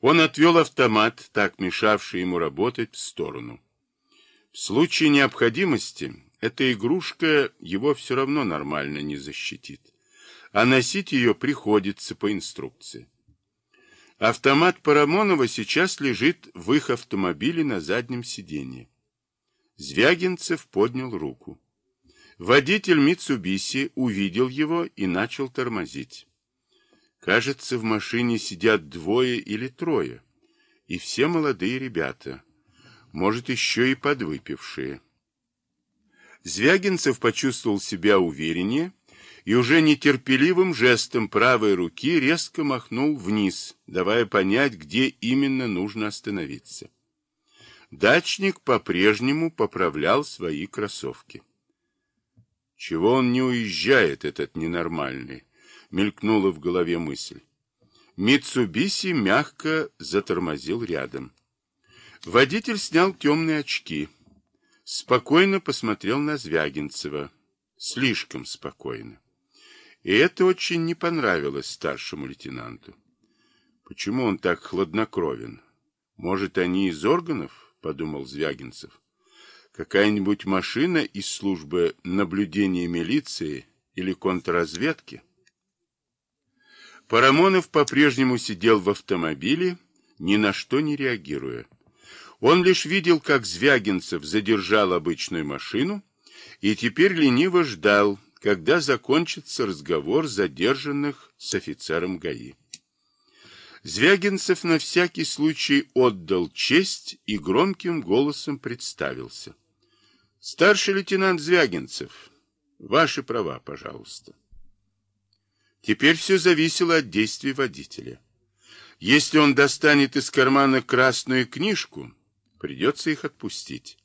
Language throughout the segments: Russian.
Он отвел автомат, так мешавший ему работать, в сторону. В случае необходимости эта игрушка его все равно нормально не защитит, а носить ее приходится по инструкции. Автомат Парамонова сейчас лежит в их автомобиле на заднем сиденье. Звягинцев поднял руку. Водитель Митсубиси увидел его и начал тормозить. Кажется, в машине сидят двое или трое, и все молодые ребята, может, еще и подвыпившие. Звягинцев почувствовал себя увереннее и уже нетерпеливым жестом правой руки резко махнул вниз, давая понять, где именно нужно остановиться. Дачник по-прежнему поправлял свои кроссовки. Чего он не уезжает, этот ненормальный? Мелькнула в голове мысль. Митсубиси мягко затормозил рядом. Водитель снял темные очки. Спокойно посмотрел на Звягинцева. Слишком спокойно. И это очень не понравилось старшему лейтенанту. Почему он так хладнокровен? Может, они из органов? Подумал Звягинцев. Какая-нибудь машина из службы наблюдения милиции или контрразведки? Парамонов по-прежнему сидел в автомобиле, ни на что не реагируя. Он лишь видел, как Звягинцев задержал обычную машину и теперь лениво ждал, когда закончится разговор задержанных с офицером ГАИ. Звягинцев на всякий случай отдал честь и громким голосом представился. Старший лейтенант Звягинцев, ваши права, пожалуйста. Теперь все зависело от действий водителя. Если он достанет из кармана красную книжку, придется их отпустить.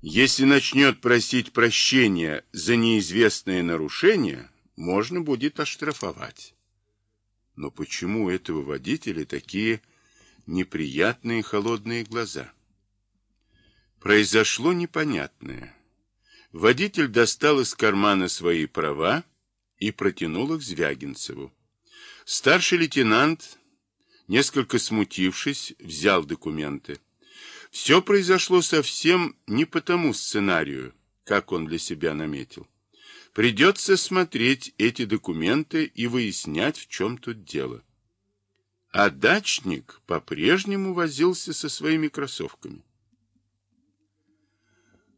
Если начнет просить прощения за неизвестное нарушение, можно будет оштрафовать. Но почему у этого водителя такие неприятные холодные глаза? Произошло непонятное. Водитель достал из кармана свои права и протянул их Звягинцеву. Старший лейтенант, несколько смутившись, взял документы. Все произошло совсем не по тому сценарию, как он для себя наметил. Придется смотреть эти документы и выяснять, в чем тут дело. А дачник по-прежнему возился со своими кроссовками.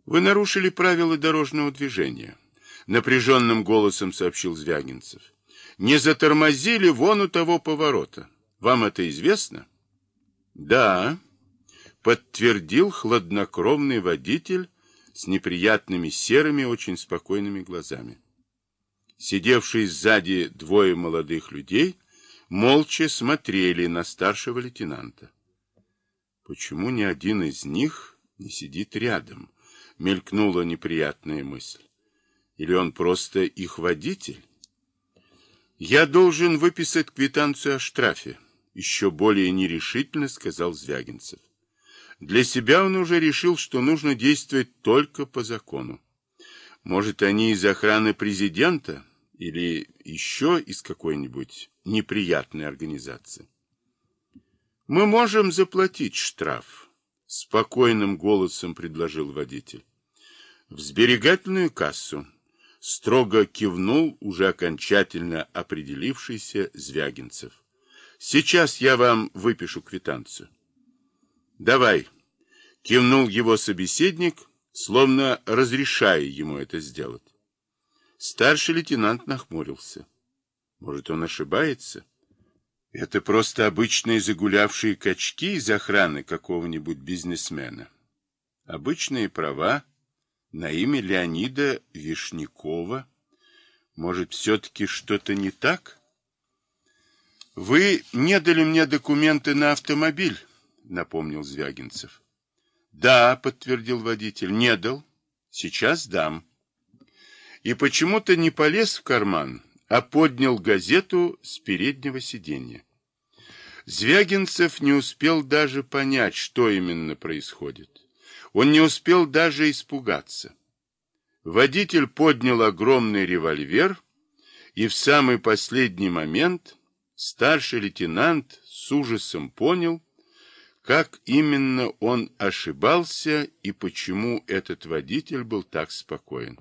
Вы нарушили правила дорожного движения, напряженным голосом сообщил Звягинцев. Не затормозили вон у того поворота. Вам это известно? Да, подтвердил хладнокровный водитель с неприятными серыми, очень спокойными глазами. Сидевшие сзади двое молодых людей молча смотрели на старшего лейтенанта. Почему ни один из них не сидит рядом? мелькнула неприятная мысль. Или он просто их водитель? Я должен выписать квитанцию о штрафе, еще более нерешительно сказал Звягинцев. Для себя он уже решил, что нужно действовать только по закону. Может, они из охраны президента или еще из какой-нибудь неприятной организации. Мы можем заплатить штраф, Спокойным голосом предложил водитель. В сберегательную кассу. Строго кивнул уже окончательно определившийся Звягинцев. Сейчас я вам выпишу квитанцию. Давай. Кивнул его собеседник, словно разрешая ему это сделать. Старший лейтенант нахмурился. Может, он ошибается? Это просто обычные загулявшие качки из охраны какого-нибудь бизнесмена. Обычные права на имя Леонида Вишнякова. Может, все-таки что-то не так? Вы не дали мне документы на автомобиль, напомнил Звягинцев. Да, подтвердил водитель, не дал. Сейчас дам. И почему-то не полез в карман, а поднял газету с переднего сиденья. Звягинцев не успел даже понять, что именно происходит. Он не успел даже испугаться. Водитель поднял огромный револьвер, и в самый последний момент старший лейтенант с ужасом понял, как именно он ошибался и почему этот водитель был так спокоен.